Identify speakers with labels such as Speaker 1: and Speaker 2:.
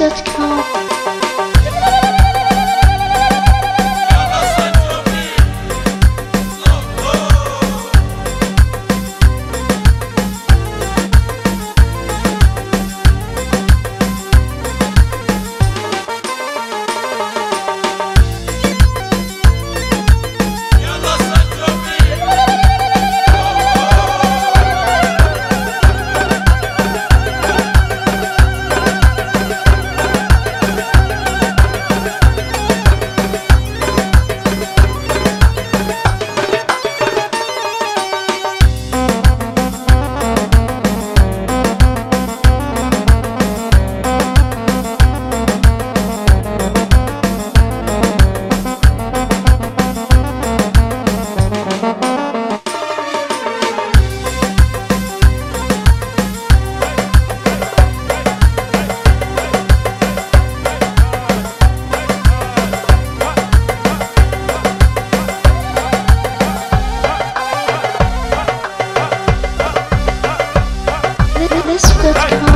Speaker 1: Misfit.com. Hey.